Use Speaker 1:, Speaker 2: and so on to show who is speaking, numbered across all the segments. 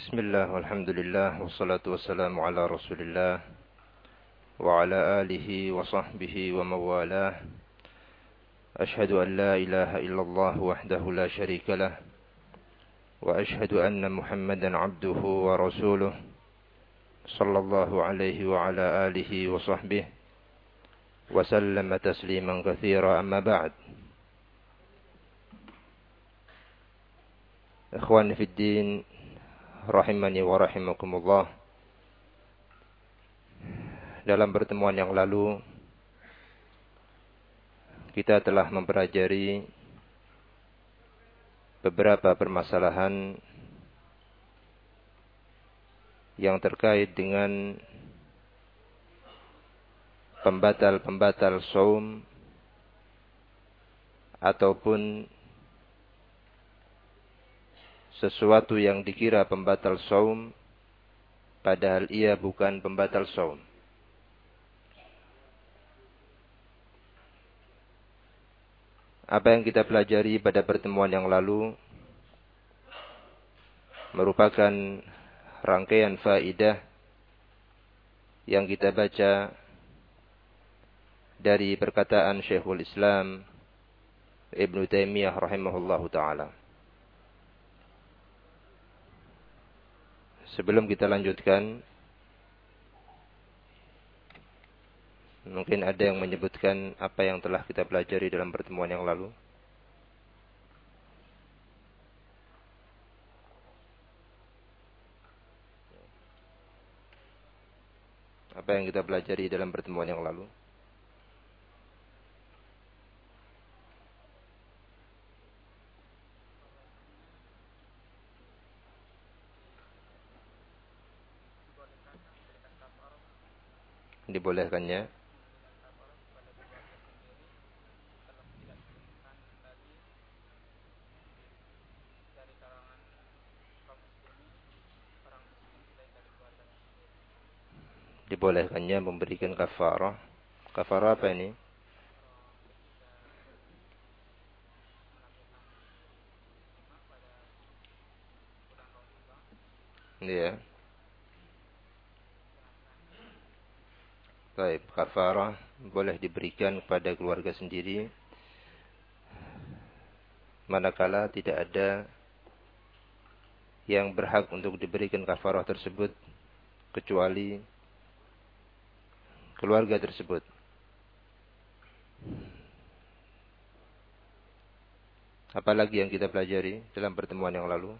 Speaker 1: بسم الله والحمد لله والصلاة والسلام على رسول الله وعلى آله وصحبه وموالاه أشهد أن لا إله إلا الله وحده لا شريك له وأشهد أن محمدا عبده ورسوله صلى الله عليه وعلى آله وصحبه وسلم تسليما كثيرا أما بعد إخواني في الدين rahimani wa rahimakumullah. Dalam pertemuan yang lalu kita telah mempelajari beberapa permasalahan yang terkait dengan pembatal-pembatal saum ataupun sesuatu yang dikira pembatal saum padahal ia bukan pembatal saum. Apa yang kita pelajari pada pertemuan yang lalu merupakan rangkaian faidah yang kita baca dari perkataan Syekhul Islam Ibn Taimiyah rahimahullahu taala. Sebelum kita lanjutkan, mungkin ada yang menyebutkan apa yang telah kita pelajari dalam pertemuan yang lalu. Apa yang kita pelajari dalam pertemuan yang lalu? Dibolehkannya dibolehkannya memberikan kafarah. Kafarah apa ini? Iya. Yeah. Baik, kafarah boleh diberikan kepada keluarga sendiri manakala tidak ada yang berhak untuk diberikan kafarah tersebut kecuali keluarga tersebut. Apalagi yang kita pelajari dalam pertemuan yang lalu?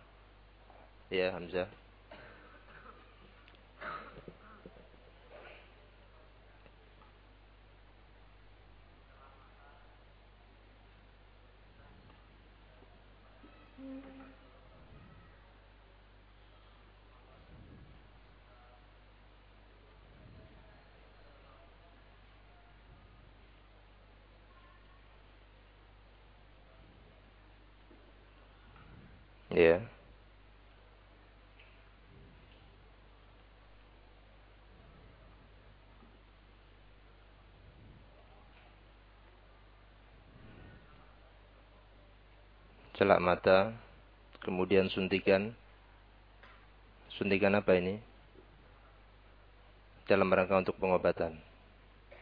Speaker 1: Ya, Hamzah. Ya. Celak mata, kemudian suntikan. Suntikan apa ini? Dalam rangka untuk pengobatan.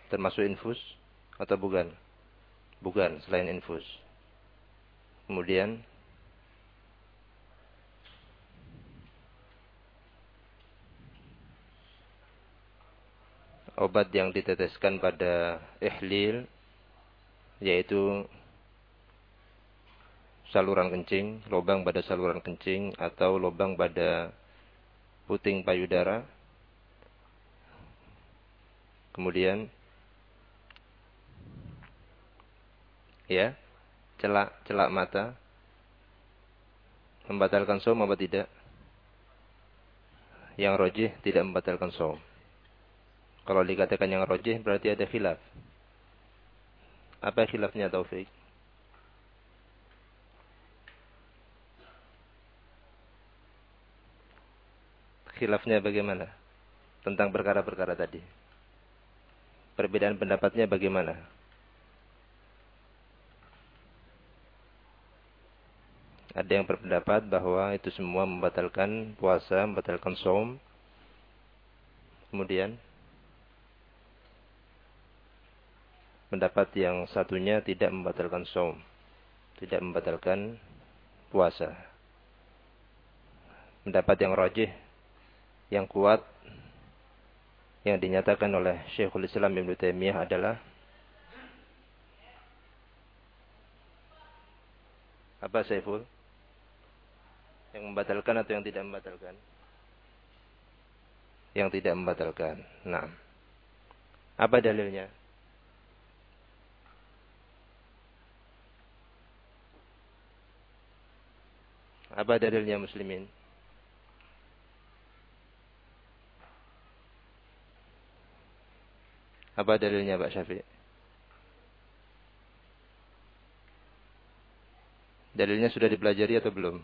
Speaker 1: Termasuk infus atau bukan? Bukan, selain infus. Kemudian obat yang diteteskan pada ihlil yaitu saluran kencing, lubang pada saluran kencing atau lubang pada puting payudara. Kemudian ya, celak celak mata membatalkan saum apa tidak? Yang rojih tidak membatalkan saum. Kalau dikatakan yang rojih berarti ada khilaf. Apa khilafnya Taufik? Khilafnya bagaimana? Tentang perkara-perkara tadi. Perbedaan pendapatnya bagaimana? Ada yang berpendapat bahwa itu semua membatalkan puasa, membatalkan saum. Kemudian pendapat yang satunya tidak membatalkan saum, tidak membatalkan puasa. Pendapat yang rajih, yang kuat, yang dinyatakan oleh Syekhul Islam Ibn Taimiyah adalah apa Saiful? Yang membatalkan atau yang tidak membatalkan? Yang tidak membatalkan. Nah. Apa dalilnya? Apa dalilnya muslimin? Apa dalilnya Pak Syafiq? Dalilnya sudah dipelajari atau belum?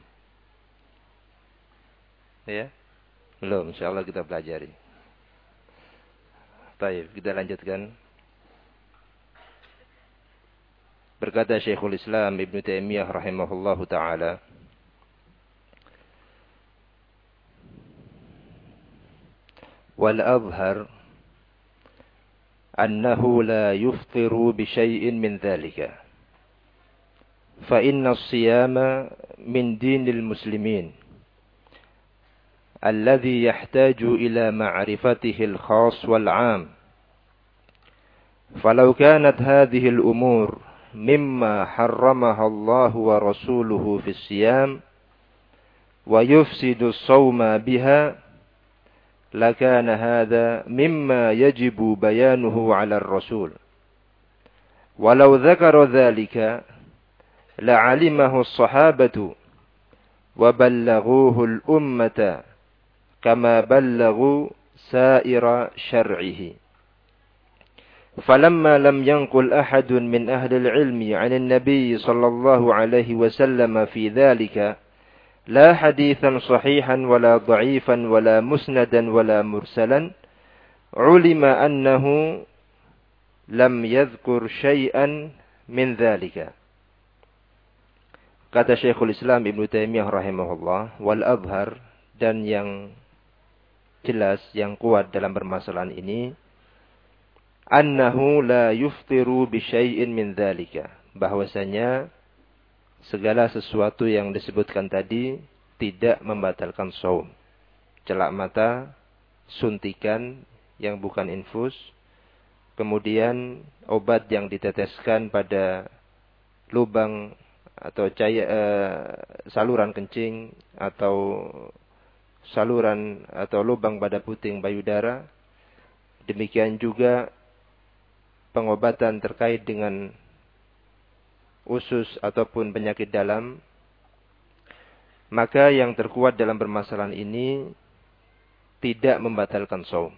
Speaker 1: Ya? Belum, insya Allah kita pelajari. Baik, kita lanjutkan. Berkata Syekhul Islam Ibn Taimiyah rahimahullahu taala, wal azhar أنه لا يفطر بشيء من ذلك. فإن الصيام من دين المسلمين الذي يحتاج إلى معرفته الخاص والعام. فلو كانت هذه الأمور مما حرمها الله ورسوله في الصيام ويفسد الصوم بها لكان هذا مما يجب بيانه على الرسول. ولو ذكر ذلك لعلمه الصحابة وبلغوه الأمة كما بلغوا سائر شرعه. فلما لم ينقل أحد من أهل العلم عن النبي صلى الله عليه وسلم في ذلك لا حديثا صحيحا ولا ضعيفا ولا مسندا ولا مرسلا علم أنه لم يذكر شيئا من ذلك Kata Syekhul Islam Ibn Taimiyah rahimahullah, wal adhar dan yang jelas, yang kuat dalam permasalahan ini, annahu la yuftiru bi syai'in min dzalika. Bahwasanya segala sesuatu yang disebutkan tadi tidak membatalkan saum. Celak mata, suntikan yang bukan infus, kemudian obat yang diteteskan pada lubang atau caya, uh, saluran kencing atau saluran atau lubang pada puting payudara. Demikian juga pengobatan terkait dengan usus ataupun penyakit dalam. Maka yang terkuat dalam permasalahan ini tidak membatalkan saum.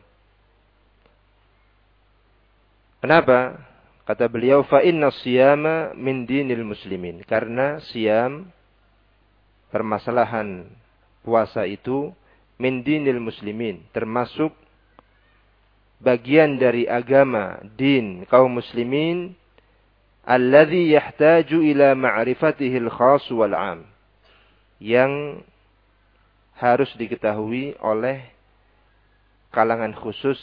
Speaker 1: Kenapa? Kata beliau, fa inna siyama min dinil muslimin. Karena siam permasalahan puasa itu min dinil muslimin, termasuk bagian dari agama din kaum muslimin alladhi yahtaju ila ma'rifatihi al-khas wal 'am yang harus diketahui oleh kalangan khusus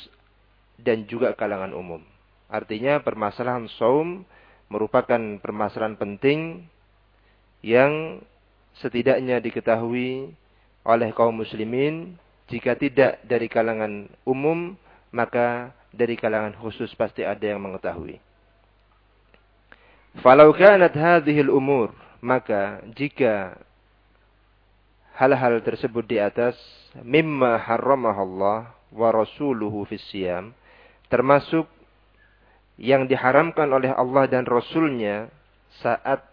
Speaker 1: dan juga kalangan umum. Artinya permasalahan saum merupakan permasalahan penting yang setidaknya diketahui oleh kaum muslimin. Jika tidak dari kalangan umum, maka dari kalangan khusus pasti ada yang mengetahui. Falau kanat hadhil umur, maka jika hal-hal tersebut di atas mimma Allah wa rasuluhu fis siyam termasuk yang diharamkan oleh Allah dan Rasulnya saat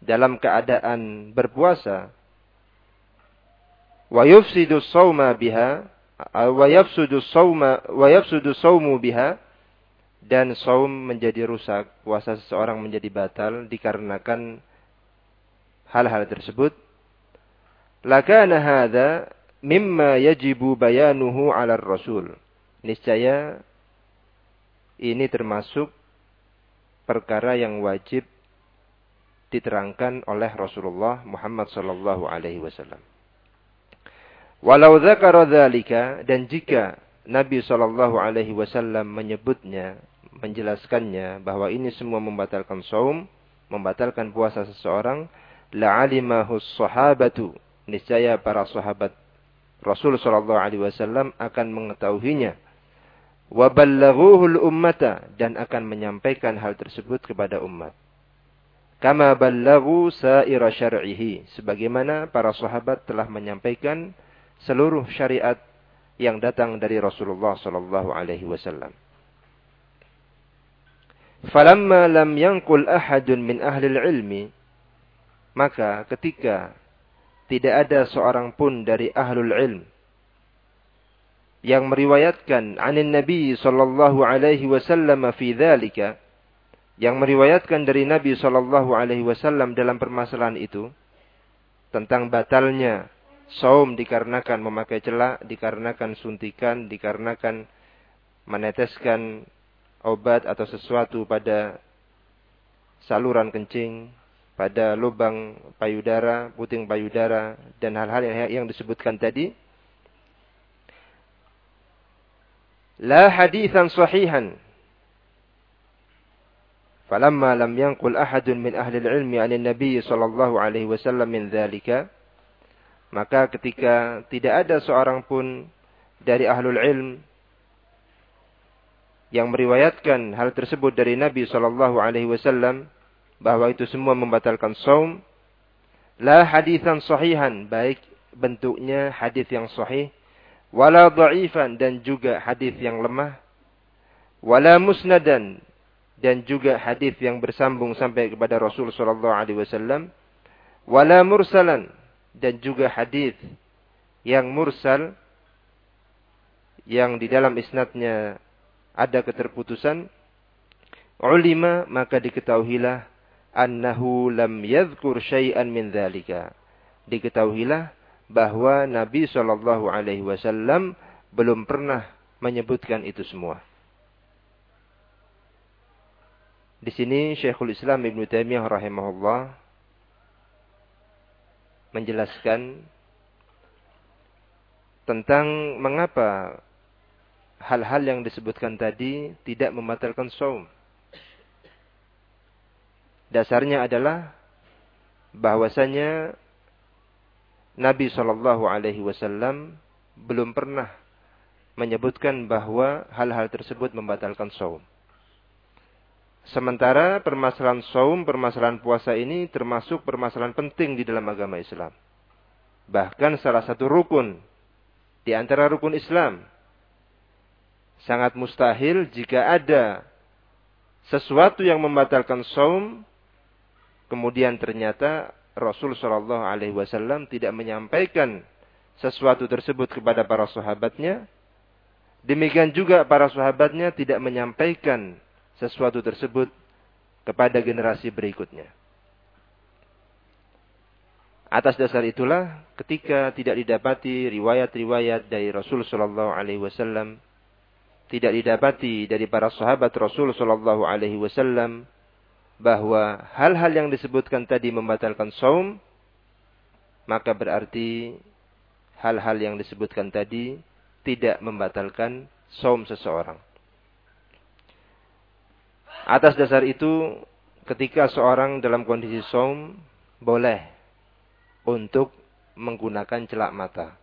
Speaker 1: dalam keadaan berpuasa wa yufsidu sawma biha wa yafsudu sawma wa yafsudu sawmu biha dan saum menjadi rusak, puasa seseorang menjadi batal dikarenakan hal-hal tersebut. Lakana hadza mimma yajibu bayanuhu 'ala rasul Niscaya ini termasuk perkara yang wajib diterangkan oleh Rasulullah Muhammad sallallahu alaihi wasallam. Walau dzakara dzalika dan jika Nabi sallallahu alaihi wasallam menyebutnya, menjelaskannya bahwa ini semua membatalkan saum, membatalkan puasa seseorang, la'alimahu sahabatu. Niscaya para sahabat Rasul sallallahu alaihi wasallam akan mengetahuinya. Wa ballaghuhul ummata dan akan menyampaikan hal tersebut kepada umat kama ballaghu sa'ira syar'ihi sebagaimana para sahabat telah menyampaikan seluruh syariat yang datang dari Rasulullah sallallahu alaihi wasallam. Falamma lam yanqul ahadun min ahli ilmi maka ketika tidak ada seorang pun dari ahlul ilm yang meriwayatkan anin Nabi sallallahu alaihi wasallam fi dzalika yang meriwayatkan dari Nabi Shallallahu Alaihi Wasallam dalam permasalahan itu tentang batalnya Saum dikarenakan memakai celak, dikarenakan suntikan, dikarenakan meneteskan obat atau sesuatu pada saluran kencing, pada lubang payudara, puting payudara, dan hal-hal yang, disebutkan tadi. La hadithan sahihan. Falamma lam yanqul ahadun min ahli al-ilmi 'an nabiyyi sallallahu alaihi wasallam min dzalika maka ketika tidak ada seorang pun dari ahlul ilm yang meriwayatkan hal tersebut dari Nabi Shallallahu Alaihi Wasallam bahwa itu semua membatalkan saum, la hadithan sahihan baik bentuknya hadis yang sahih, wala dhaifan dan juga hadis yang lemah, wala musnadan dan juga hadis yang bersambung sampai kepada Rasul sallallahu alaihi wasallam wala mursalan dan juga hadis yang mursal yang di dalam isnadnya ada keterputusan ulima maka diketahuilah annahu lam yadhkur syai'an min dzalika diketahuilah bahwa Nabi sallallahu alaihi wasallam belum pernah menyebutkan itu semua. Di sini Syekhul Islam Ibn Taimiyah rahimahullah menjelaskan tentang mengapa hal-hal yang disebutkan tadi tidak membatalkan saum. Dasarnya adalah bahwasanya Nabi Shallallahu Alaihi Wasallam belum pernah menyebutkan bahwa hal-hal tersebut membatalkan saum. Sementara permasalahan saum, permasalahan puasa ini termasuk permasalahan penting di dalam agama Islam. Bahkan salah satu rukun di antara rukun Islam. Sangat mustahil jika ada sesuatu yang membatalkan saum, kemudian ternyata Rasul Shallallahu Alaihi Wasallam tidak menyampaikan sesuatu tersebut kepada para sahabatnya. Demikian juga para sahabatnya tidak menyampaikan sesuatu tersebut kepada generasi berikutnya. Atas dasar itulah ketika tidak didapati riwayat-riwayat dari Rasul Shallallahu Alaihi Wasallam, tidak didapati dari para sahabat Rasul Shallallahu Alaihi Wasallam bahwa hal-hal yang disebutkan tadi membatalkan saum, maka berarti hal-hal yang disebutkan tadi tidak membatalkan saum seseorang. Atas dasar itu, ketika seorang dalam kondisi saum, boleh untuk menggunakan celak mata.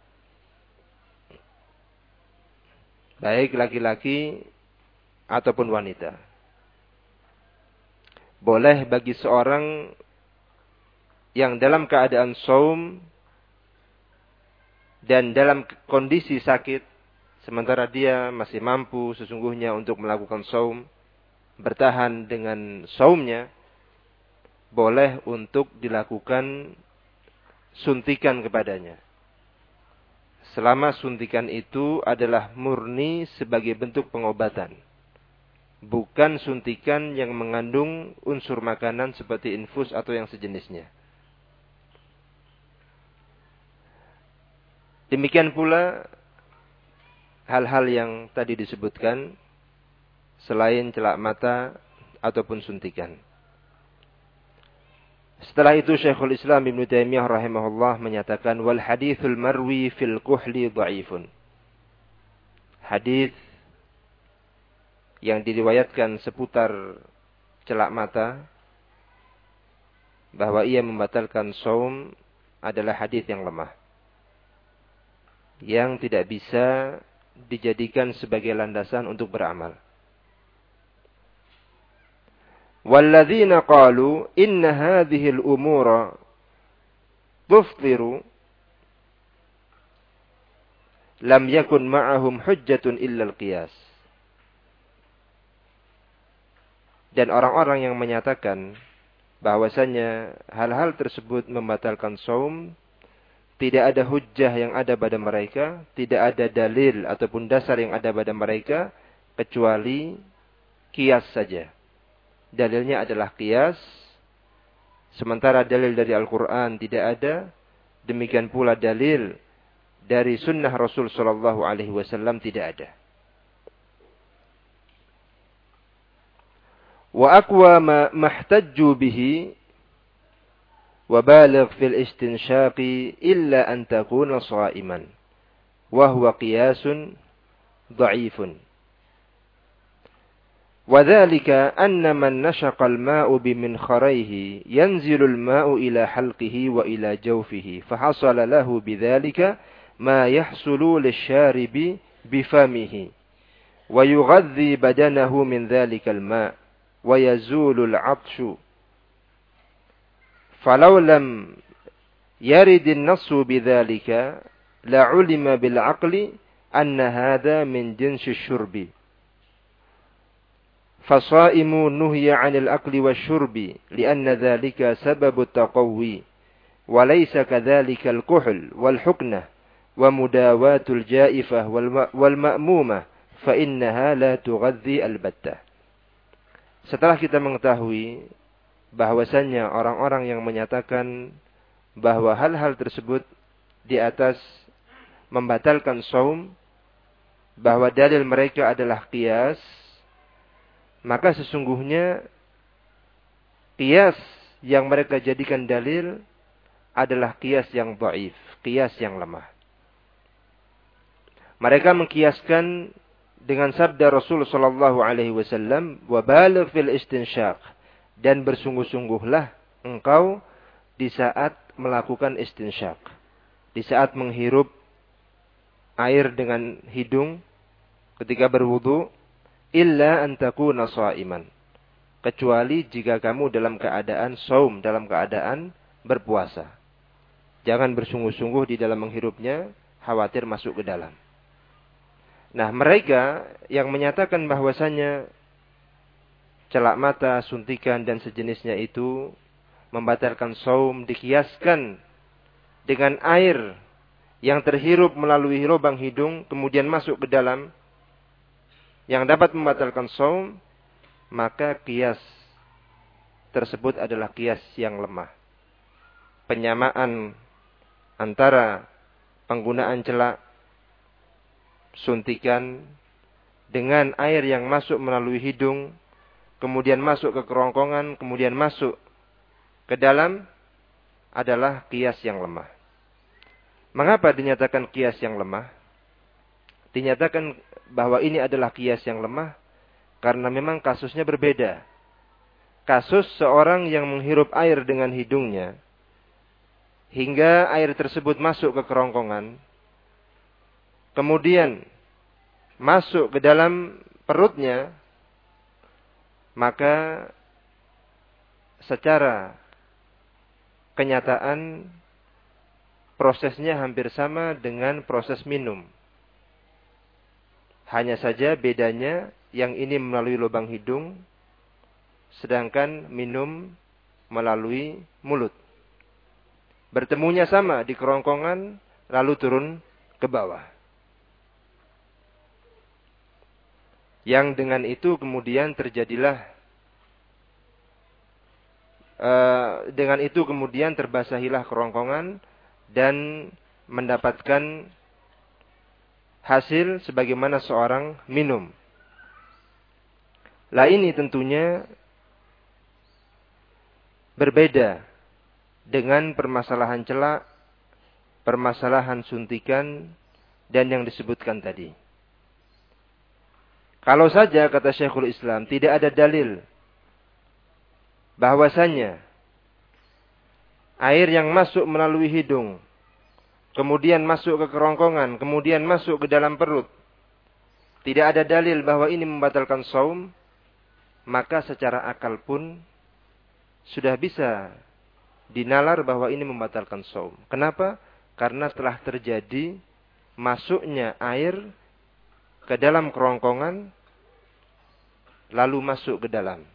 Speaker 1: Baik laki-laki ataupun wanita. Boleh bagi seorang yang dalam keadaan saum dan dalam kondisi sakit, sementara dia masih mampu sesungguhnya untuk melakukan saum, bertahan dengan saumnya, boleh untuk dilakukan suntikan kepadanya. Selama suntikan itu adalah murni sebagai bentuk pengobatan. Bukan suntikan yang mengandung unsur makanan seperti infus atau yang sejenisnya. Demikian pula hal-hal yang tadi disebutkan selain celak mata ataupun suntikan. Setelah itu Syekhul Islam Ibn Taimiyah rahimahullah menyatakan wal hadithul marwi fil kuhli dhaifun. Hadis yang diriwayatkan seputar celak mata bahwa ia membatalkan saum adalah hadis yang lemah. Yang tidak bisa dijadikan sebagai landasan untuk beramal. والذين قالوا إن هذه الأمور تفطر لم يكن معهم حجة إلا القياس dan orang-orang yang menyatakan bahwasanya hal-hal tersebut membatalkan saum tidak ada hujjah yang ada pada mereka, tidak ada dalil ataupun dasar yang ada pada mereka kecuali kias saja. dalilnya adalah kias. Sementara dalil dari Al-Quran tidak ada. Demikian pula dalil dari sunnah Rasul Shallallahu Alaihi Wasallam tidak ada. Wa akwa ma mahtajju bihi wa balagh fil istinshaqi illa an takuna sha'iman wa ضعيف qiyasun وذلك أن من نشق الماء بمنخريه ينزل الماء إلى حلقه وإلى جوفه فحصل له بذلك ما يحصل للشارب بفمه ويغذي بدنه من ذلك الماء ويزول العطش. فلو لم يرد النص بذلك لعلم بالعقل أن هذا من جنس الشرب. Fasaimu nuhya 'anil akli والشرب لأن dzalika sababut taqawwi wa laysa الكحل kuhl wal الجائفة wa mudawatul jaifah wal, wal fa innaha la. Setelah kita mengetahui bahwasannya orang-orang yang menyatakan bahwa hal-hal tersebut di atas membatalkan saum bahwa dalil mereka adalah qiyas maka sesungguhnya kias yang mereka jadikan dalil adalah kias yang dhaif, kias yang lemah. Mereka mengkiaskan dengan sabda Rasul sallallahu alaihi wasallam wa baligh fil istinsyaq dan bersungguh-sungguhlah engkau di saat melakukan istinsyaq di saat menghirup air dengan hidung ketika berwudu illa an takuna shaiman. Kecuali jika kamu dalam keadaan saum dalam keadaan berpuasa. Jangan bersungguh-sungguh di dalam menghirupnya khawatir masuk ke dalam. Nah, mereka yang menyatakan bahwasanya celak mata, suntikan dan sejenisnya itu membatalkan saum dikiaskan dengan air yang terhirup melalui lubang hidung kemudian masuk ke dalam yang dapat membatalkan saum, maka kias tersebut adalah kias yang lemah. Penyamaan antara penggunaan celak suntikan dengan air yang masuk melalui hidung, kemudian masuk ke kerongkongan, kemudian masuk ke dalam adalah kias yang lemah. Mengapa dinyatakan kias yang lemah? Dinyatakan bahwa ini adalah kias yang lemah karena memang kasusnya berbeda. Kasus seorang yang menghirup air dengan hidungnya hingga air tersebut masuk ke kerongkongan kemudian masuk ke dalam perutnya, maka secara kenyataan prosesnya hampir sama dengan proses minum. Hanya saja bedanya yang ini melalui lubang hidung, sedangkan minum melalui mulut. Bertemunya sama di kerongkongan, lalu turun ke bawah. Yang dengan itu kemudian terjadilah uh, dengan itu kemudian terbasahilah kerongkongan dan mendapatkan hasil sebagaimana seorang minum. Lah ini tentunya berbeda dengan permasalahan celak, permasalahan suntikan, dan yang disebutkan tadi. Kalau saja kata Syekhul Islam tidak ada dalil bahwasanya air yang masuk melalui hidung kemudian masuk ke kerongkongan, kemudian masuk ke dalam perut. Tidak ada dalil bahwa ini membatalkan saum, maka secara akal pun sudah bisa dinalar bahwa ini membatalkan saum. Kenapa? Karena telah terjadi masuknya air ke dalam kerongkongan lalu masuk ke dalam.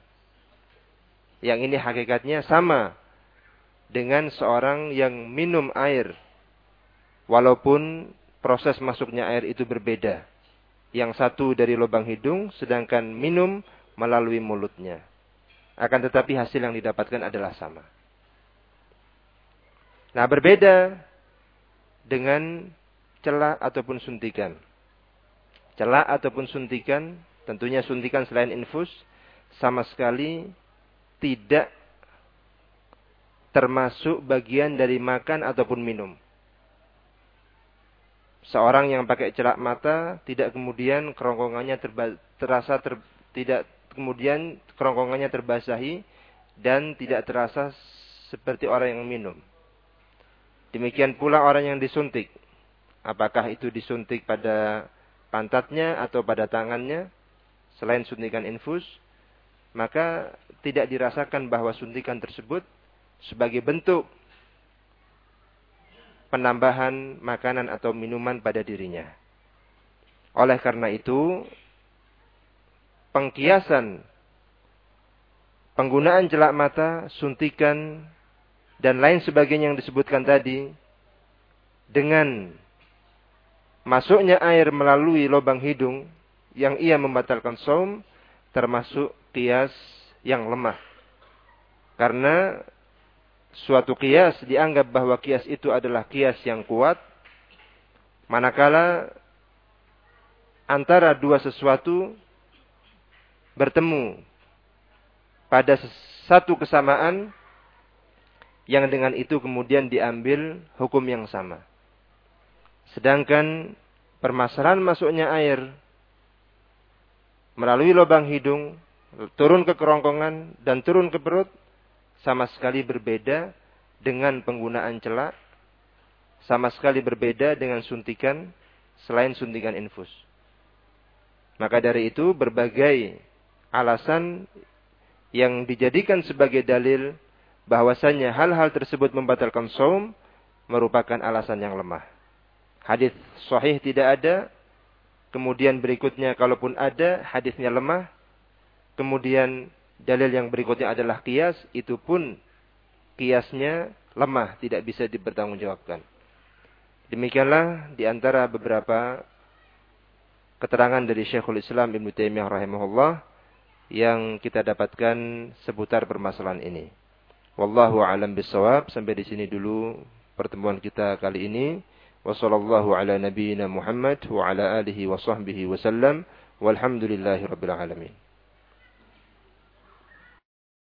Speaker 1: Yang ini hakikatnya sama dengan seorang yang minum air walaupun proses masuknya air itu berbeda. Yang satu dari lubang hidung sedangkan minum melalui mulutnya. Akan tetapi hasil yang didapatkan adalah sama. Nah, berbeda dengan celah ataupun suntikan. Celah ataupun suntikan, tentunya suntikan selain infus, sama sekali tidak termasuk bagian dari makan ataupun minum. Seorang yang pakai celak mata tidak kemudian kerongkongannya terasa ter, tidak kemudian kerongkongannya terbasahi dan tidak terasa seperti orang yang minum. Demikian pula orang yang disuntik. Apakah itu disuntik pada pantatnya atau pada tangannya selain suntikan infus, maka tidak dirasakan bahwa suntikan tersebut sebagai bentuk penambahan makanan atau minuman pada dirinya. Oleh karena itu, pengkiasan penggunaan jelak mata, suntikan, dan lain sebagainya yang disebutkan tadi dengan masuknya air melalui lubang hidung yang ia membatalkan saum termasuk kias yang lemah. Karena suatu kias dianggap bahwa kias itu adalah kias yang kuat manakala antara dua sesuatu bertemu pada satu kesamaan yang dengan itu kemudian diambil hukum yang sama. Sedangkan permasalahan masuknya air melalui lubang hidung, turun ke kerongkongan dan turun ke perut sama sekali berbeda dengan penggunaan celak, sama sekali berbeda dengan suntikan selain suntikan infus. Maka dari itu berbagai alasan yang dijadikan sebagai dalil bahwasanya hal-hal tersebut membatalkan saum merupakan alasan yang lemah. Hadis sahih tidak ada, kemudian berikutnya kalaupun ada hadisnya lemah, kemudian Dalil yang berikutnya adalah kias, itu pun kiasnya lemah, tidak bisa dipertanggungjawabkan. Demikianlah di antara beberapa keterangan dari Syekhul Islam Ibn Taimiyah rahimahullah yang kita dapatkan seputar permasalahan ini. Wallahu alam bisawab. Sampai di sini dulu pertemuan kita kali ini. Wassallallahu ala nabiyyina Muhammad wa ala alihi wa sahbihi wasallam. Walhamdulillahi rabbil alamin.